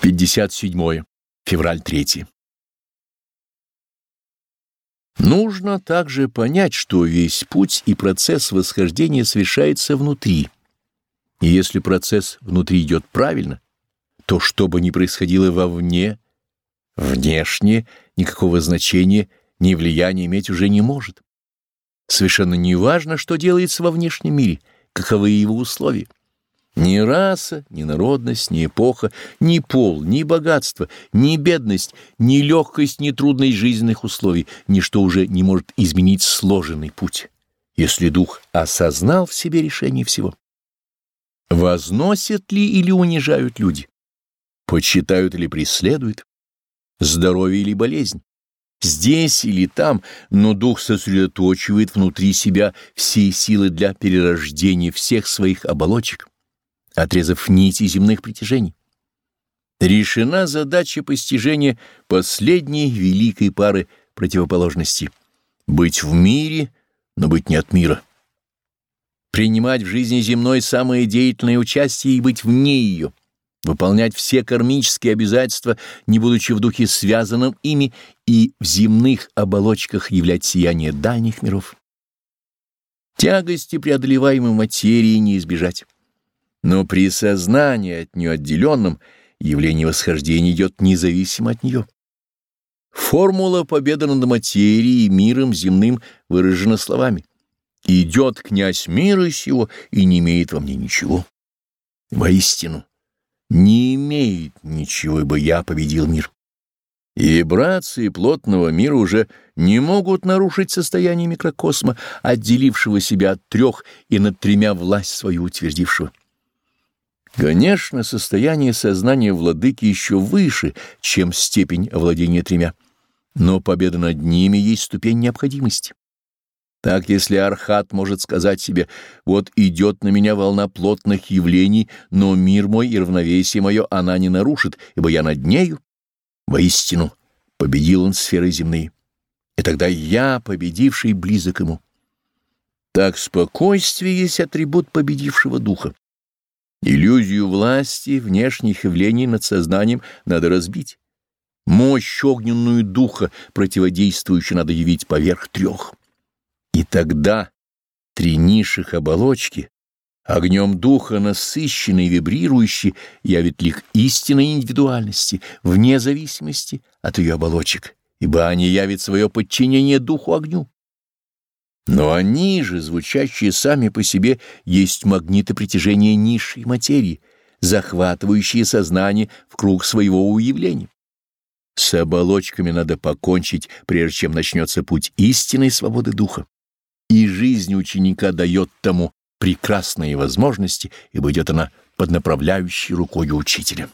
57 февраль 3 Нужно также понять, что весь путь и процесс восхождения совершается внутри. И если процесс внутри идет правильно, то что бы ни происходило вовне, внешне никакого значения ни влияния иметь уже не может. Совершенно не важно, что делается во внешнем мире, каковы его условия. Ни раса, ни народность, ни эпоха, ни пол, ни богатство, ни бедность, ни легкость, ни трудность жизненных условий, ничто уже не может изменить сложенный путь, если дух осознал в себе решение всего. Возносят ли или унижают люди? Почитают или преследуют? Здоровье или болезнь? Здесь или там, но дух сосредоточивает внутри себя все силы для перерождения всех своих оболочек отрезав нити земных притяжений. Решена задача постижения последней великой пары противоположностей — быть в мире, но быть не от мира. Принимать в жизни земной самое деятельное участие и быть вне ее, выполнять все кармические обязательства, не будучи в духе связанным ими, и в земных оболочках являть сияние дальних миров. Тягости преодолеваемой материи не избежать. Но при сознании от нее отделенном явление восхождения идет независимо от нее. Формула победы над материей и миром земным выражена словами. «Идет князь мира сего и не имеет во мне ничего». Воистину, не имеет ничего, ибо я победил мир. Вибрации плотного мира уже не могут нарушить состояние микрокосма, отделившего себя от трех и над тремя власть свою утвердившего. Конечно, состояние сознания владыки еще выше, чем степень овладения тремя, но победа над ними есть ступень необходимости. Так, если Архат может сказать себе, вот идет на меня волна плотных явлений, но мир мой и равновесие мое она не нарушит, ибо я над нею, воистину победил он сферы земные. И тогда я, победивший, близок ему. Так спокойствие есть атрибут победившего духа. Иллюзию власти внешних явлений над сознанием надо разбить. Мощь огненную духа, противодействующую, надо явить поверх трех. И тогда три низших оболочки, огнем духа насыщенные и вибрирующие, явит лик истинной индивидуальности, вне зависимости от ее оболочек, ибо они явят свое подчинение духу огню. Но они же, звучащие сами по себе, есть магниты притяжения низшей материи, захватывающие сознание в круг своего уявления. С оболочками надо покончить, прежде чем начнется путь истинной свободы духа. И жизнь ученика дает тому прекрасные возможности, ибо идет она под направляющей рукой учителя.